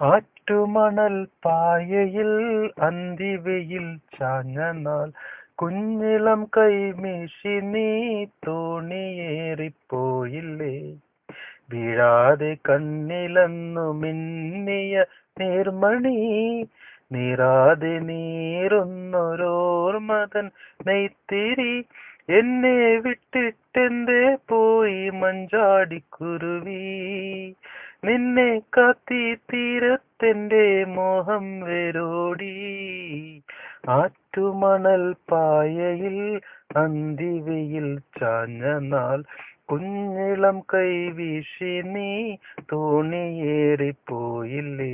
ആറ്റുമണൽ പായയിൽ അന്തിവെയിൽ ചാഞ്ഞ നാൾ കുഞ്ഞിളം കൈമീശി നീ തോണിയേറിപ്പോയില്ലേ? വീഴാതെ കണ്ണിലന്നു മിന്നിയ നീർമണി നീറാതെ നീറുന്നൊരോർമതൻ നെയ്ത്തിരി എന്നെ വിട്ടിട്ടെന്തേ പോയി മഞ്ചാടിക്കുരുവി? നിന്നെ കാത്തി തീരത്തെന്റെ മോഹം വേരോടി. ആറ്റുമണൽ പായയിൽ അന്തിവയിൽ ചാഞ്ഞ കുഞ്ഞിളം കൈവീശി നീ തോണിയേറിപ്പോയില്ലേ.